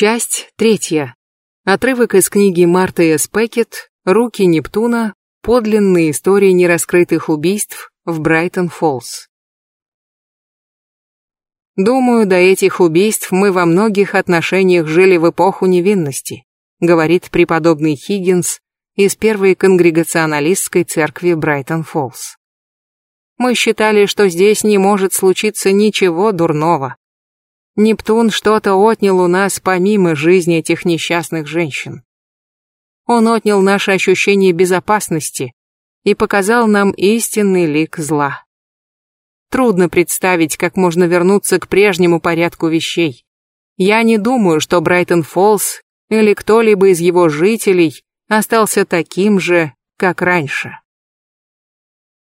Часть третья. Отрывок из книги Марты С. «Руки Нептуна. Подлинные истории нераскрытых убийств в Брайтон-Фоллс». Думаю, до этих убийств мы во многих отношениях жили в эпоху невинности, говорит преподобный Хиггинс из первой конгрегационалистской церкви Брайтон-Фоллс. Мы считали, что здесь не может случиться ничего дурного. Нептун что-то отнял у нас помимо жизни этих несчастных женщин. Он отнял наше ощущение безопасности и показал нам истинный лик зла. Трудно представить, как можно вернуться к прежнему порядку вещей. Я не думаю, что Брайтон Фоллс или кто-либо из его жителей остался таким же, как раньше.